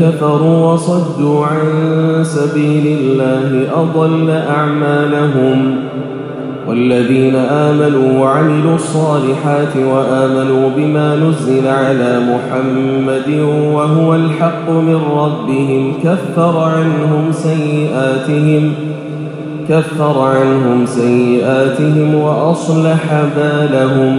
كفروا وصدوا عن سبيل الله أضل أعمالهم والذين آمنوا وعملوا الصالحات وآمنوا بما نزل على محمد وهو الحق من ربهم كفر عنهم سيئاتهم كفر عنهم سيئاتهم وأصلح بالهم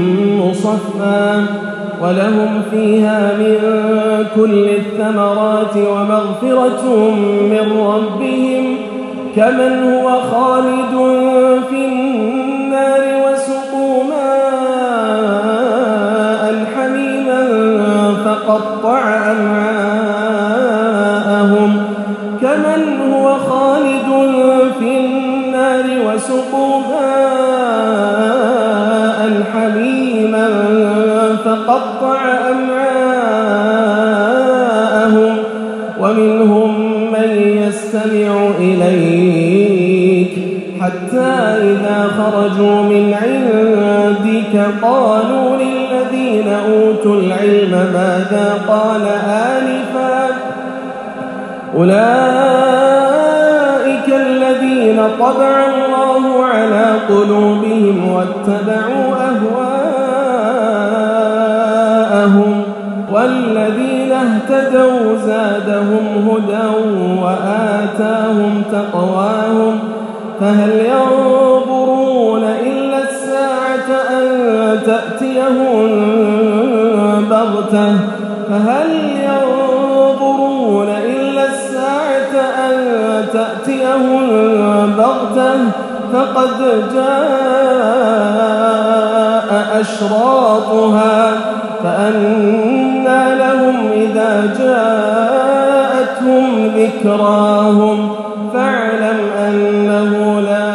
مصفى ولهم فيها من كل الثمرات ومغفرة من ربهم كمن هو خالد في النار وسقوا ماء حميما فقطع أمعاءهم كمن هو خالد في النار وسقوا ماء حميما فقطع أمعاءهم ومنهم من يستمع إليك حتى إذا خرج من عندك قالوا للذين أوتوا العلم ماذا قال آنفا أولئك الذين طبع الله على قلوبهم واتبعوا اهتدوا زادهم هدى وآتاهم تقواهم. فهل ينظرون إلا الساعة أن تأتيهم بغتة؟ فهل ينظرون إلا الساعة أن تأتيهم بغتة؟ فقد جاء أشراطها لهم إذا جاءتهم ذكراهم فاعلم أنه لا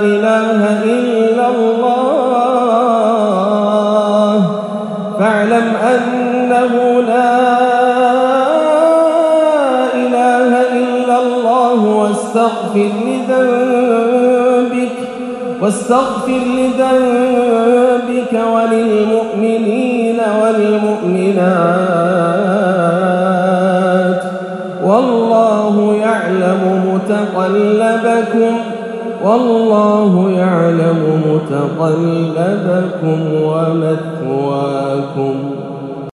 إله إلا الله. فاعلم أنه لا إله إلا الله واستغفر لذنبك واستغفر لذنبك وللمؤمنين والمؤمنات. والله يعلم متقلبكم والله يعلم متقلبكم ومثواكم.